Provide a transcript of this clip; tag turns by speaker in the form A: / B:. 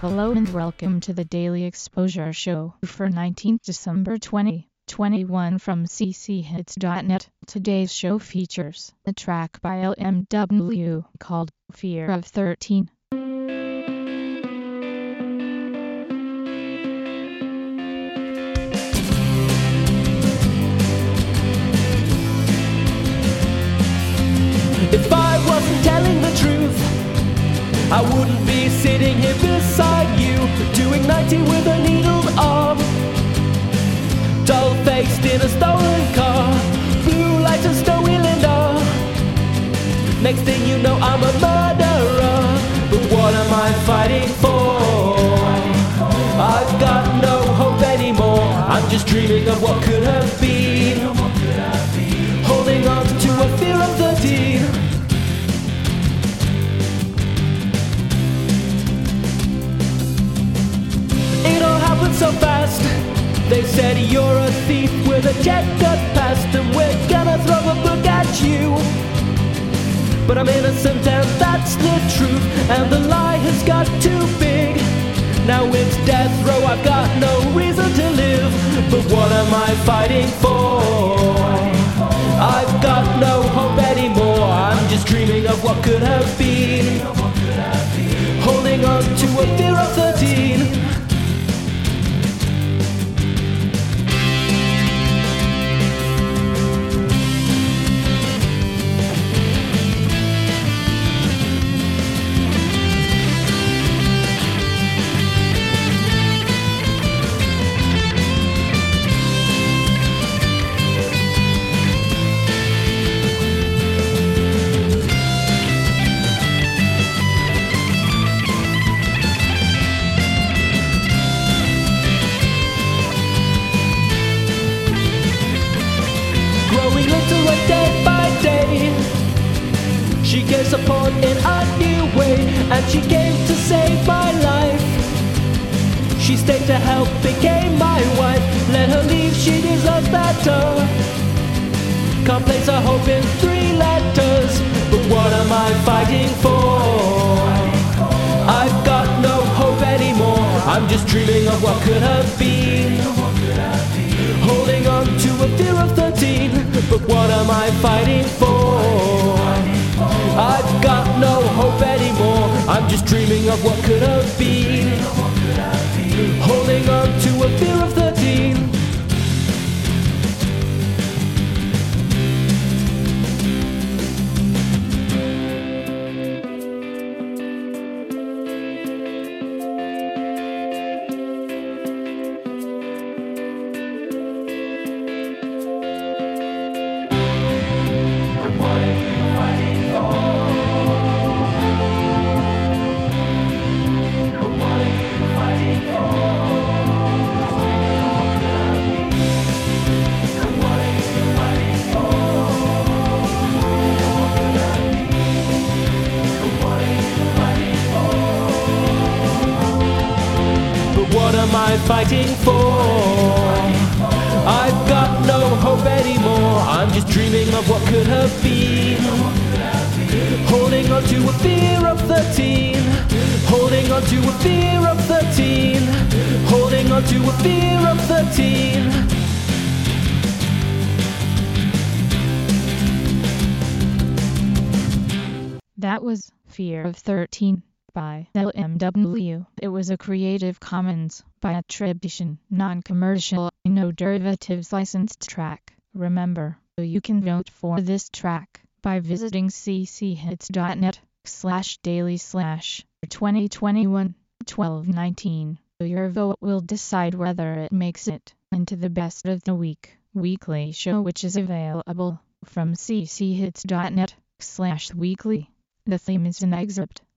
A: Hello and welcome to the Daily Exposure Show for 19th December 2021 from cchits.net. Today's show features a track by LMW called Fear of 13.
B: If I I wouldn't be sitting here beside you, doing 90 with a needled arm. Dull faced in a stolen car, blue lights and snow wheeling off. Next thing you know, I'm a murderer. But what am I fighting for? I've got no hope anymore. I'm just dreaming of what could They said you're a thief with a checkered past, and we're gonna throw a book at you. But I'm innocent, and that's the truth. And the lie has got too big. Now it's death row, I've got no reason to live. But what am I fighting for? Support in a new way, and she came to save my life. She stayed to help, became my wife. Let her leave, she deserves better. Can't place her hope in three letters, but what am I fighting for? I've got no hope anymore. I'm just dreaming of what could have been holding on to a fear of 13. But what am I fighting for? I've got no hope anymore. I'm just dreaming of what could have been. Holding on to a fear what am I fighting for? I've got no hope anymore. I'm just dreaming of what could have been. Holding on to a fear of 13. Holding on to a fear of 13. Holding on to a fear of 13.
A: That was Fear of 13 by LMW. It was a Creative Commons by attribution, non-commercial, no derivatives licensed track. Remember, you can vote for this track by visiting cchits.net slash daily slash 2021 1219. Your vote will decide whether it makes it into the best of the week weekly show which is available from cchits.net slash weekly. The theme is an excerpt